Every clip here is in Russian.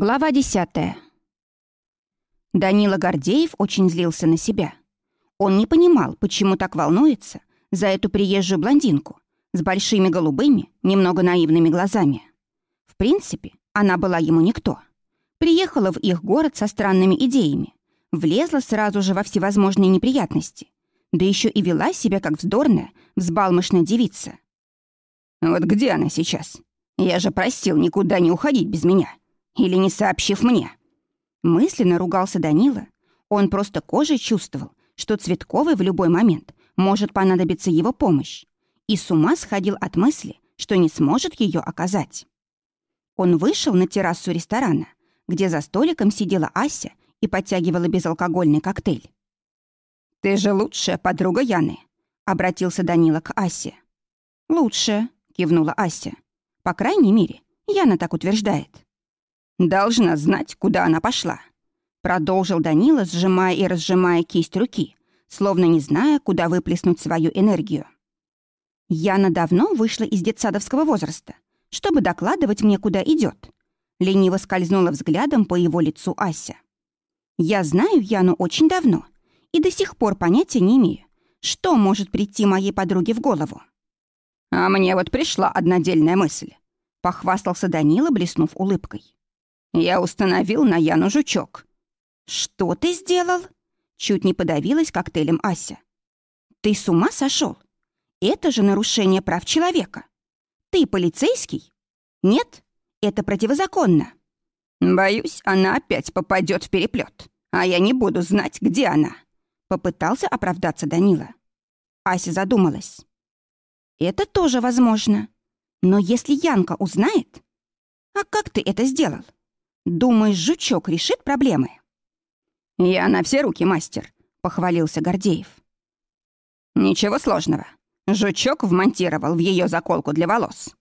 Глава десятая. Данила Гордеев очень злился на себя. Он не понимал, почему так волнуется за эту приезжую блондинку с большими голубыми, немного наивными глазами. В принципе, она была ему никто. Приехала в их город со странными идеями, влезла сразу же во всевозможные неприятности, да еще и вела себя как вздорная, взбалмошная девица. «Вот где она сейчас? Я же просил никуда не уходить без меня», или не сообщив мне. Мысленно ругался Данила. Он просто кожей чувствовал, что Цветковой в любой момент может понадобиться его помощь. И с ума сходил от мысли, что не сможет ее оказать. Он вышел на террасу ресторана, где за столиком сидела Ася и подтягивала безалкогольный коктейль. «Ты же лучшая подруга Яны», — обратился Данила к Асе. «Лучшая», — кивнула Ася. «По крайней мере, Яна так утверждает». Должна знать, куда она пошла. Продолжил Данила, сжимая и разжимая кисть руки, словно не зная, куда выплеснуть свою энергию. Яна давно вышла из детсадовского возраста, чтобы докладывать мне, куда идет. Лениво скользнула взглядом по его лицу Ася. Я знаю Яну очень давно и до сих пор понятия не имею, что может прийти моей подруге в голову. А мне вот пришла одна дельная мысль. Похвастался Данила, блеснув улыбкой. Я установил на Яну жучок. Что ты сделал? Чуть не подавилась коктейлем Ася. Ты с ума сошел? Это же нарушение прав человека. Ты полицейский? Нет, это противозаконно. Боюсь, она опять попадет в переплет, а я не буду знать, где она. Попытался оправдаться Данила. Ася задумалась. Это тоже возможно. Но если Янка узнает... А как ты это сделал? Думаешь, жучок решит проблемы?» «Я на все руки мастер», — похвалился Гордеев. «Ничего сложного. Жучок вмонтировал в ее заколку для волос.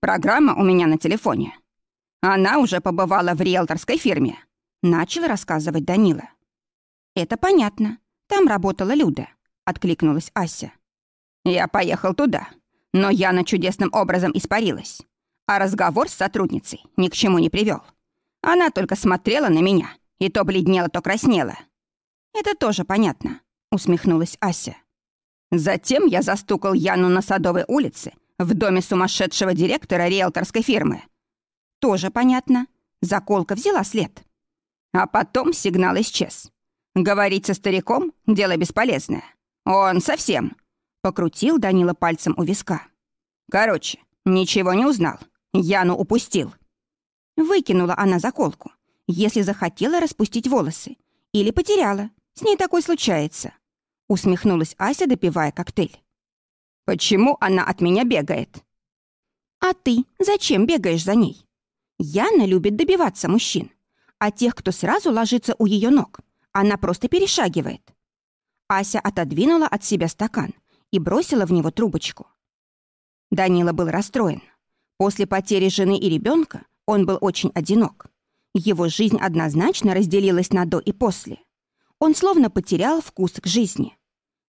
Программа у меня на телефоне. Она уже побывала в риэлторской фирме», — начал рассказывать Данила. «Это понятно. Там работала Люда», — откликнулась Ася. «Я поехал туда, но Яна чудесным образом испарилась, а разговор с сотрудницей ни к чему не привел. Она только смотрела на меня, и то бледнела, то краснела. «Это тоже понятно», — усмехнулась Ася. Затем я застукал Яну на Садовой улице в доме сумасшедшего директора риэлторской фирмы. Тоже понятно. Заколка взяла след. А потом сигнал исчез. Говорить со стариком — дело бесполезное. Он совсем. Покрутил Данила пальцем у виска. Короче, ничего не узнал. Яну упустил. Выкинула она заколку, если захотела распустить волосы. Или потеряла. С ней такое случается. Усмехнулась Ася, допивая коктейль. «Почему она от меня бегает?» «А ты зачем бегаешь за ней?» Яна любит добиваться мужчин, а тех, кто сразу ложится у ее ног, она просто перешагивает. Ася отодвинула от себя стакан и бросила в него трубочку. Данила был расстроен. После потери жены и ребенка он был очень одинок. Его жизнь однозначно разделилась на до и после. Он словно потерял вкус к жизни.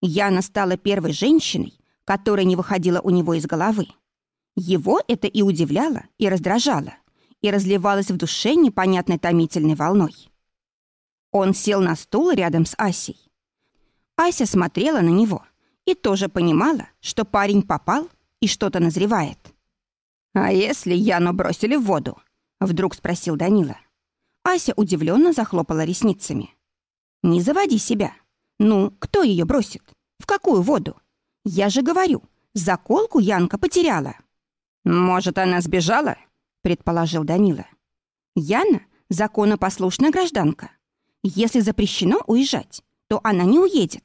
Яна стала первой женщиной, которая не выходила у него из головы. Его это и удивляло, и раздражало, и разливалось в душе непонятной томительной волной. Он сел на стул рядом с Асей. Ася смотрела на него и тоже понимала, что парень попал и что-то назревает. «А если Яну бросили в воду?» Вдруг спросил Данила. Ася удивленно захлопала ресницами. «Не заводи себя. Ну, кто ее бросит? В какую воду? Я же говорю, заколку Янка потеряла». «Может, она сбежала?» — предположил Данила. «Яна — законопослушная гражданка. Если запрещено уезжать, то она не уедет.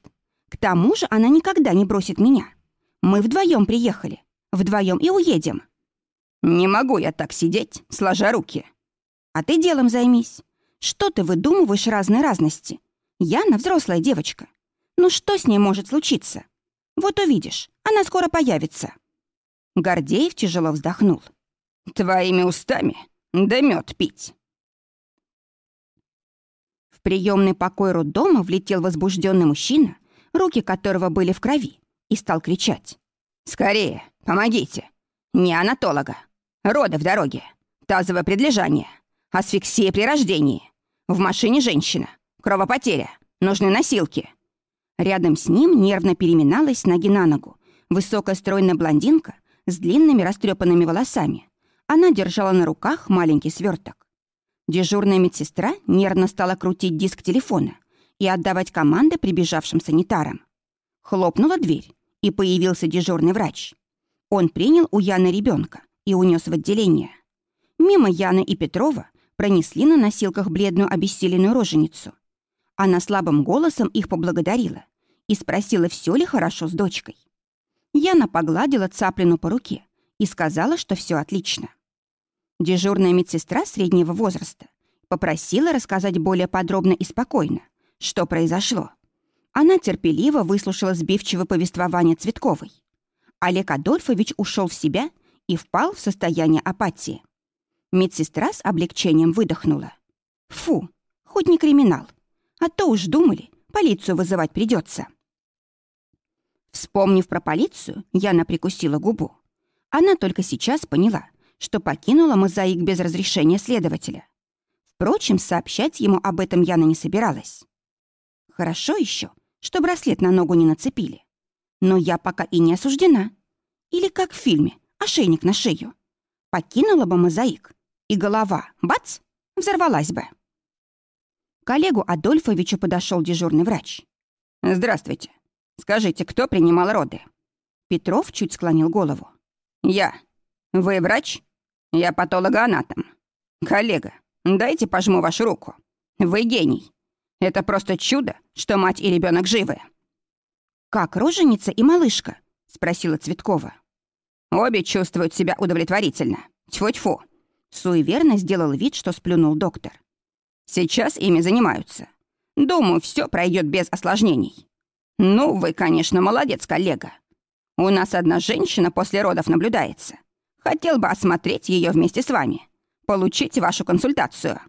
К тому же она никогда не бросит меня. Мы вдвоем приехали, вдвоем и уедем». «Не могу я так сидеть, сложа руки». «А ты делом займись. Что ты выдумываешь разные разности? Яна взрослая девочка. Ну что с ней может случиться? Вот увидишь, она скоро появится». Гордеев тяжело вздохнул. «Твоими устами да мед пить». В приемный покой роддома влетел возбужденный мужчина, руки которого были в крови, и стал кричать. «Скорее, помогите! Не анатолога, Роды в дороге. Тазовое предлежание. Асфиксия при рождении. В машине женщина. Кровопотеря. Нужны носилки». Рядом с ним нервно переминалась ноги на ногу. Высокая стройная блондинка с длинными растрепанными волосами. Она держала на руках маленький сверток. Дежурная медсестра нервно стала крутить диск телефона и отдавать команды прибежавшим санитарам. Хлопнула дверь, и появился дежурный врач. Он принял у Яны ребенка и унес в отделение. Мимо Яны и Петрова пронесли на носилках бледную обессиленную роженицу. Она слабым голосом их поблагодарила и спросила, все ли хорошо с дочкой. Яна погладила Цаплину по руке и сказала, что все отлично. Дежурная медсестра среднего возраста попросила рассказать более подробно и спокойно, что произошло. Она терпеливо выслушала сбивчивое повествование Цветковой. Олег Адольфович ушел в себя и впал в состояние апатии. Медсестра с облегчением выдохнула. «Фу, хоть не криминал. А то уж думали, полицию вызывать придется. Вспомнив про полицию, Яна прикусила губу. Она только сейчас поняла, что покинула мозаик без разрешения следователя. Впрочем, сообщать ему об этом Яна не собиралась. Хорошо еще, что браслет на ногу не нацепили. Но я пока и не осуждена. Или как в фильме «Ошейник на шею». Покинула бы мозаик, и голова, бац, взорвалась бы. К Олегу Адольфовичу подошел дежурный врач. «Здравствуйте. Скажите, кто принимал роды?» Петров чуть склонил голову. «Я. Вы врач? Я патологоанатом. Коллега, дайте пожму вашу руку. Вы гений. Это просто чудо, что мать и ребенок живы». «Как роженица и малышка?» — спросила Цветкова. «Обе чувствуют себя удовлетворительно. Тьфу-тьфу». Суеверно сделал вид, что сплюнул доктор. «Сейчас ими занимаются. Думаю, все пройдет без осложнений. Ну, вы, конечно, молодец, коллега. У нас одна женщина после родов наблюдается. Хотел бы осмотреть ее вместе с вами. Получить вашу консультацию».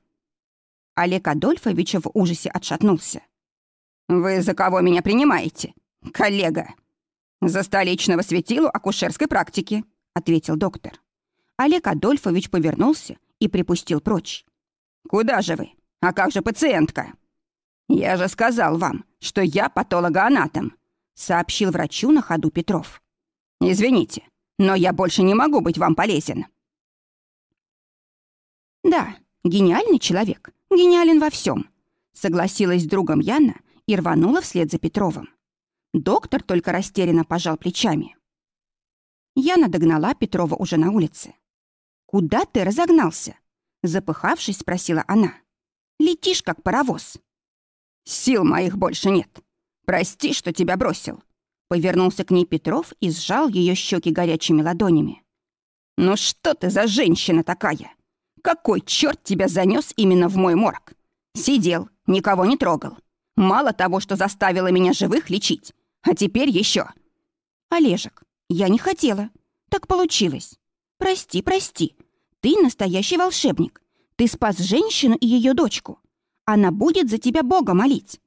Олег Адольфович в ужасе отшатнулся. «Вы за кого меня принимаете, коллега?» «За столичного светилу акушерской практики», — ответил доктор. Олег Адольфович повернулся и припустил прочь. «Куда же вы? А как же пациентка?» «Я же сказал вам, что я патологоанатом», — сообщил врачу на ходу Петров. «Извините, но я больше не могу быть вам полезен». «Да, гениальный человек, гениален во всем, согласилась с другом Яна и рванула вслед за Петровым. Доктор только растерянно пожал плечами. Яна догнала Петрова уже на улице. «Куда ты разогнался?» Запыхавшись, спросила она. «Летишь, как паровоз». «Сил моих больше нет. Прости, что тебя бросил». Повернулся к ней Петров и сжал ее щеки горячими ладонями. «Ну что ты за женщина такая? Какой черт тебя занес именно в мой морг? Сидел, никого не трогал. Мало того, что заставила меня живых лечить, а теперь еще. Олежек, я не хотела. Так получилось. Прости, прости. Ты настоящий волшебник. Ты спас женщину и ее дочку. Она будет за тебя Бога молить.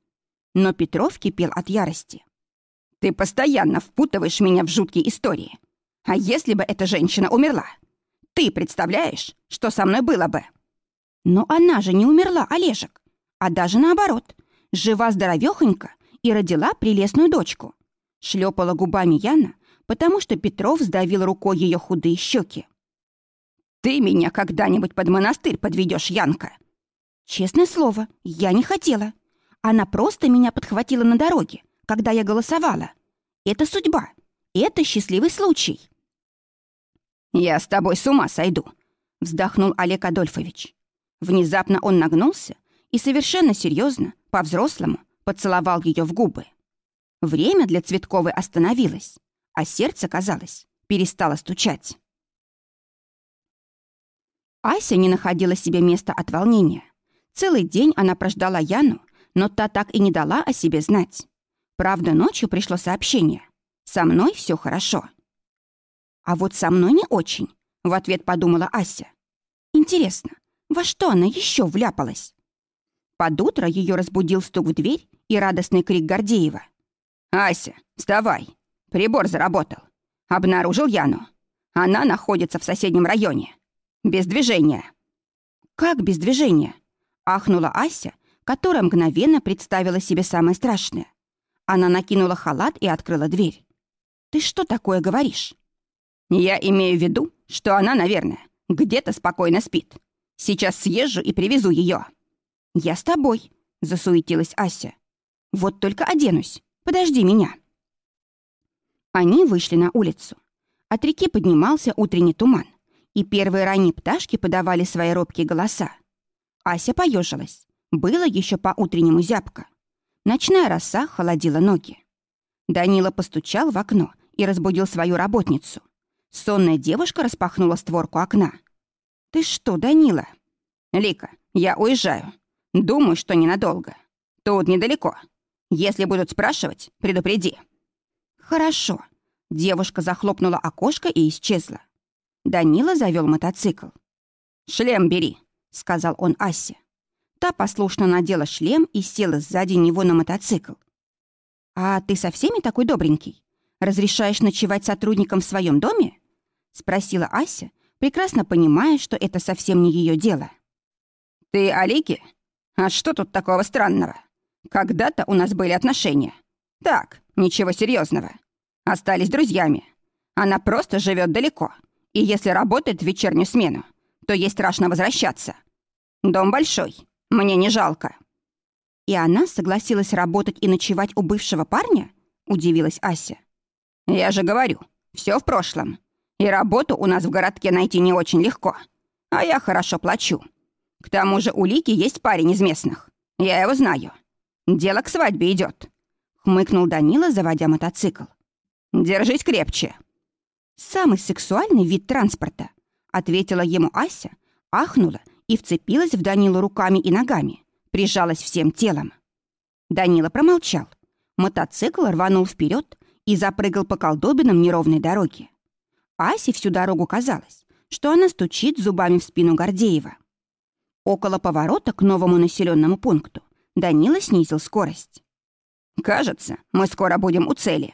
Но Петров кипел от ярости. Ты постоянно впутываешь меня в жуткие истории. А если бы эта женщина умерла? Ты представляешь, что со мной было бы? Но она же не умерла, Олежек. А даже наоборот. Жива-здоровёхонька и родила прелестную дочку. Шлепала губами Яна, потому что Петров сдавил рукой ее худые щеки. «Ты меня когда-нибудь под монастырь подведешь, Янка?» «Честное слово, я не хотела. Она просто меня подхватила на дороге, когда я голосовала. Это судьба. Это счастливый случай». «Я с тобой с ума сойду», — вздохнул Олег Адольфович. Внезапно он нагнулся и совершенно серьезно, по-взрослому, поцеловал ее в губы. Время для Цветковой остановилось, а сердце, казалось, перестало стучать. Ася не находила себе места от волнения. Целый день она прождала Яну, но та так и не дала о себе знать. Правда, ночью пришло сообщение. «Со мной все хорошо». «А вот со мной не очень», — в ответ подумала Ася. «Интересно, во что она еще вляпалась?» Под утро ее разбудил стук в дверь и радостный крик Гордеева. «Ася, вставай! Прибор заработал. Обнаружил Яну. Она находится в соседнем районе. Без движения». «Как без движения?» — ахнула Ася, которая мгновенно представила себе самое страшное. Она накинула халат и открыла дверь. «Ты что такое говоришь?» «Я имею в виду, что она, наверное, где-то спокойно спит. Сейчас съезжу и привезу ее. «Я с тобой», — засуетилась Ася. «Вот только оденусь. Подожди меня». Они вышли на улицу. От реки поднимался утренний туман, и первые ранние пташки подавали свои робкие голоса. Ася поежилась. Было еще по утреннему зябко. Ночная роса холодила ноги. Данила постучал в окно и разбудил свою работницу. Сонная девушка распахнула створку окна. «Ты что, Данила?» «Лика, я уезжаю. Думаю, что ненадолго. Тут недалеко. Если будут спрашивать, предупреди». «Хорошо». Девушка захлопнула окошко и исчезла. Данила завел мотоцикл. «Шлем бери», — сказал он Асе. Та послушно надела шлем и села сзади него на мотоцикл. «А ты со всеми такой добренький? Разрешаешь ночевать сотрудникам в своем доме?» — спросила Ася, прекрасно понимая, что это совсем не ее дело. «Ты Алики? А что тут такого странного? Когда-то у нас были отношения. Так, ничего серьезного. Остались друзьями. Она просто живет далеко, и если работает в вечернюю смену, то ей страшно возвращаться. Дом большой, мне не жалко». «И она согласилась работать и ночевать у бывшего парня?» — удивилась Ася. «Я же говорю, все в прошлом. И работу у нас в городке найти не очень легко. А я хорошо плачу. К тому же у Лики есть парень из местных. Я его знаю. Дело к свадьбе идет. Хмыкнул Данила, заводя мотоцикл. Держись крепче. Самый сексуальный вид транспорта, ответила ему Ася, ахнула и вцепилась в Данилу руками и ногами, прижалась всем телом. Данила промолчал. Мотоцикл рванул вперед и запрыгал по колдобинам неровной дороги. Асе всю дорогу казалось, что она стучит зубами в спину Гордеева. Около поворота к новому населенному пункту Данила снизил скорость. «Кажется, мы скоро будем у цели».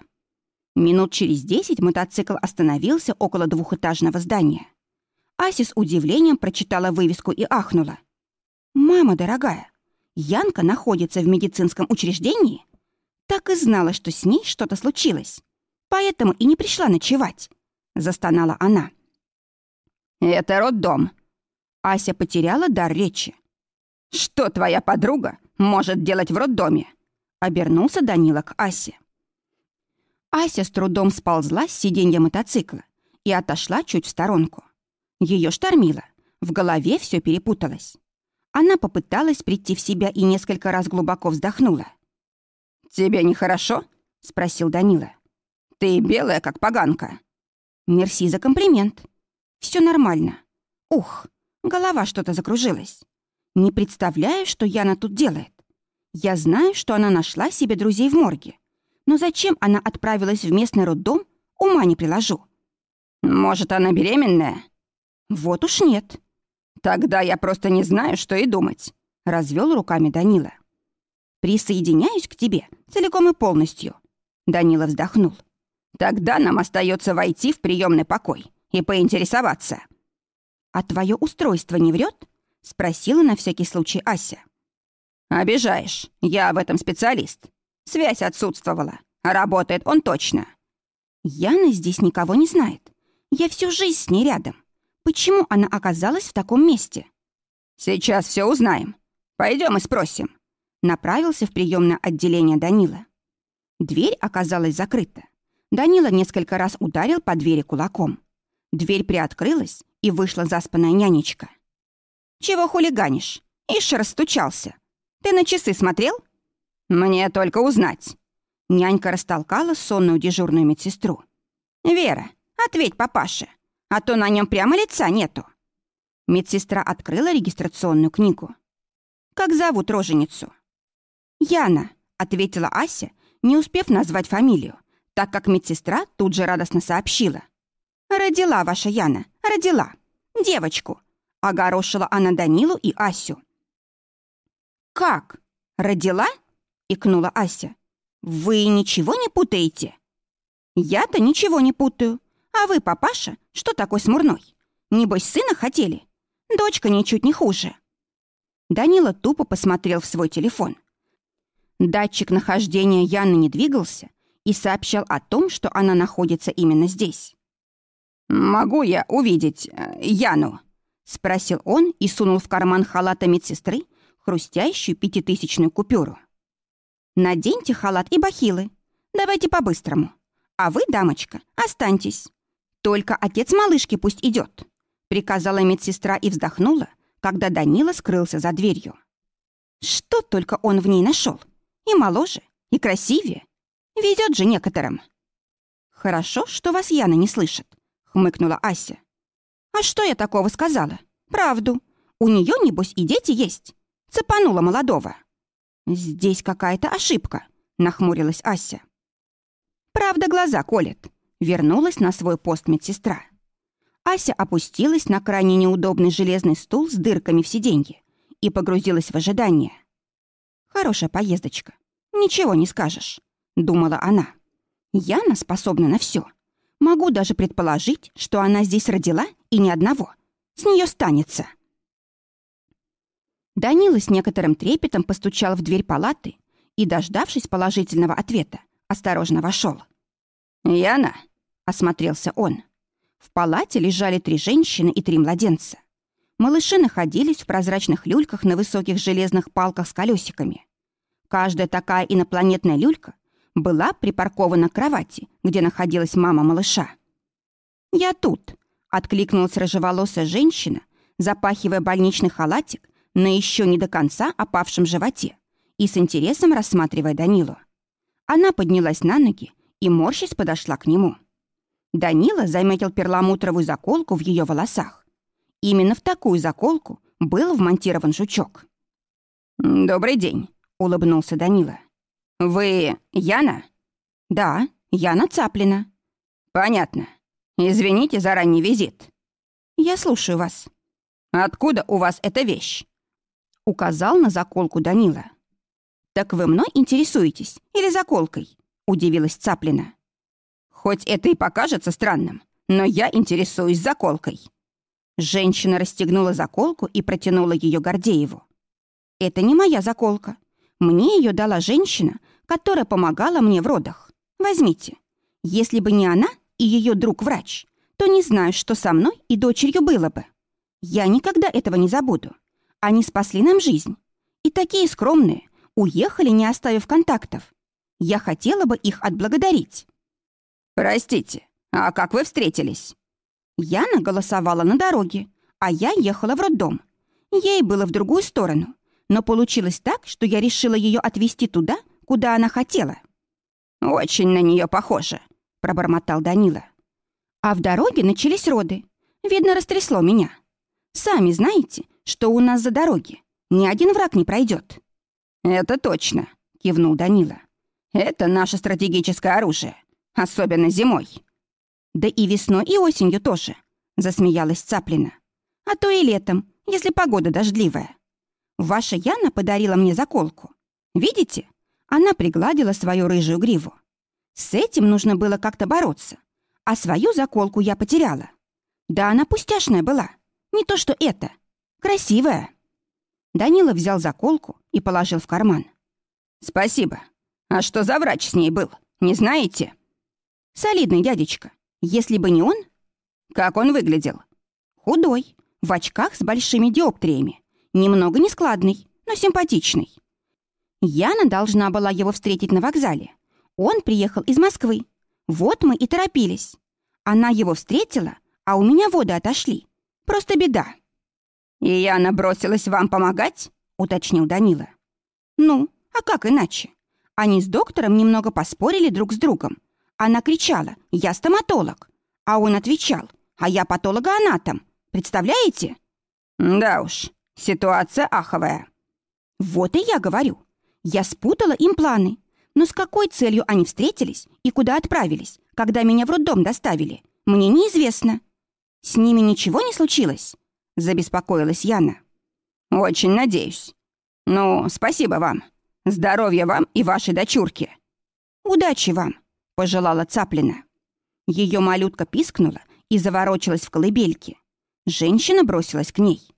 Минут через десять мотоцикл остановился около двухэтажного здания. Ася с удивлением прочитала вывеску и ахнула. «Мама дорогая, Янка находится в медицинском учреждении? Так и знала, что с ней что-то случилось. Поэтому и не пришла ночевать. — застонала она. «Это роддом». Ася потеряла дар речи. «Что твоя подруга может делать в роддоме?» — обернулся Данила к Асе. Ася с трудом сползла с сиденья мотоцикла и отошла чуть в сторонку. Ее штормило, в голове все перепуталось. Она попыталась прийти в себя и несколько раз глубоко вздохнула. «Тебе нехорошо?» — спросил Данила. «Ты белая, как поганка». Мерси за комплимент. Все нормально. Ух, голова что-то закружилась. Не представляю, что Яна тут делает. Я знаю, что она нашла себе друзей в морге. Но зачем она отправилась в местный роддом, ума не приложу. Может, она беременная? Вот уж нет. Тогда я просто не знаю, что и думать. Развел руками Данила. Присоединяюсь к тебе целиком и полностью. Данила вздохнул. Тогда нам остается войти в приемный покой и поинтересоваться. «А твое устройство не врет?» — спросила на всякий случай Ася. «Обижаешь. Я в этом специалист. Связь отсутствовала. Работает он точно». «Яна здесь никого не знает. Я всю жизнь с ней рядом. Почему она оказалась в таком месте?» «Сейчас все узнаем. Пойдем и спросим». Направился в приемное отделение Данила. Дверь оказалась закрыта. Данила несколько раз ударил по двери кулаком. Дверь приоткрылась, и вышла заспанная нянечка. «Чего хулиганишь? Ишь расстучался. Ты на часы смотрел?» «Мне только узнать». Нянька растолкала сонную дежурную медсестру. «Вера, ответь папаше, а то на нем прямо лица нету». Медсестра открыла регистрационную книгу. «Как зовут роженицу?» «Яна», — ответила Ася, не успев назвать фамилию так как медсестра тут же радостно сообщила. «Родила ваша Яна, родила. Девочку!» Огорошила она Данилу и Асю. «Как? Родила?» — икнула Ася. «Вы ничего не путаете?» «Я-то ничего не путаю. А вы, папаша, что такой смурной? Небось, сына хотели? Дочка ничуть не хуже. Данила тупо посмотрел в свой телефон. Датчик нахождения Яны не двигался и сообщал о том, что она находится именно здесь. «Могу я увидеть э, Яну?» — спросил он и сунул в карман халата медсестры хрустящую пятитысячную купюру. «Наденьте халат и бахилы. Давайте по-быстрому. А вы, дамочка, останьтесь. Только отец малышки пусть идет», — приказала медсестра и вздохнула, когда Данила скрылся за дверью. Что только он в ней нашел? И моложе, и красивее. Везет же некоторым. «Хорошо, что вас Яна не слышит», — хмыкнула Ася. «А что я такого сказала? Правду. У нее, небось, и дети есть. Цепанула молодого». «Здесь какая-то ошибка», — нахмурилась Ася. «Правда, глаза колет», — вернулась на свой пост медсестра. Ася опустилась на крайне неудобный железный стул с дырками в сиденье и погрузилась в ожидание. «Хорошая поездочка. Ничего не скажешь», — думала она. «Яна способна на все. Могу даже предположить, что она здесь родила и ни одного. С нее станется». Данила с некоторым трепетом постучал в дверь палаты и, дождавшись положительного ответа, осторожно вошел. «Яна?» — осмотрелся он. В палате лежали три женщины и три младенца. Малыши находились в прозрачных люльках на высоких железных палках с колесиками. Каждая такая инопланетная люлька была припаркована к кровати, где находилась мама малыша. «Я тут», — откликнулась рыжеволосая женщина, запахивая больничный халатик на еще не до конца опавшем животе и с интересом рассматривая Данилу. Она поднялась на ноги и, морщись, подошла к нему. Данила заметил перламутровую заколку в ее волосах. Именно в такую заколку был вмонтирован жучок. «Добрый день», — улыбнулся Данила. «Вы Яна?» «Да, Яна Цаплина». «Понятно. Извините за ранний визит». «Я слушаю вас». «Откуда у вас эта вещь?» Указал на заколку Данила. «Так вы мной интересуетесь или заколкой?» — удивилась Цаплина. Хоть это и покажется странным, но я интересуюсь заколкой». Женщина расстегнула заколку и протянула ее Гордееву. «Это не моя заколка. Мне ее дала женщина, которая помогала мне в родах. Возьмите. Если бы не она и ее друг-врач, то не знаю, что со мной и дочерью было бы. Я никогда этого не забуду. Они спасли нам жизнь. И такие скромные, уехали, не оставив контактов. Я хотела бы их отблагодарить. «Простите, а как вы встретились?» Яна голосовала на дороге, а я ехала в роддом. Ей было в другую сторону, но получилось так, что я решила ее отвезти туда, куда она хотела. «Очень на нее похоже», — пробормотал Данила. А в дороге начались роды. Видно, растрясло меня. Сами знаете, что у нас за дороги. Ни один враг не пройдет. «Это точно», — кивнул Данила. «Это наше стратегическое оружие. Особенно зимой. Да и весной, и осенью тоже, засмеялась Цаплина. А то и летом, если погода дождливая. Ваша Яна подарила мне заколку. Видите? Она пригладила свою рыжую гриву. С этим нужно было как-то бороться. А свою заколку я потеряла. Да она пустяшная была. Не то что это. Красивая. Данила взял заколку и положил в карман. «Спасибо. А что за врач с ней был? Не знаете?» Солидный дядечка. Если бы не он... Как он выглядел? Худой, в очках с большими диоптриями. Немного нескладный, но симпатичный. Яна должна была его встретить на вокзале. Он приехал из Москвы. Вот мы и торопились. Она его встретила, а у меня воды отошли. Просто беда. «И Яна бросилась вам помогать?» — уточнил Данила. «Ну, а как иначе? Они с доктором немного поспорили друг с другом, она кричала «Я стоматолог», а он отвечал «А я патологоанатом». Представляете? Да уж, ситуация аховая. Вот и я говорю. Я спутала им планы. Но с какой целью они встретились и куда отправились, когда меня в роддом доставили, мне неизвестно. С ними ничего не случилось? Забеспокоилась Яна. Очень надеюсь. Ну, спасибо вам. Здоровья вам и вашей дочурке. Удачи вам пожелала Цаплина. Ее малютка пискнула и заворочилась в колыбельке. Женщина бросилась к ней.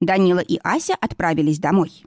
Данила и Ася отправились домой.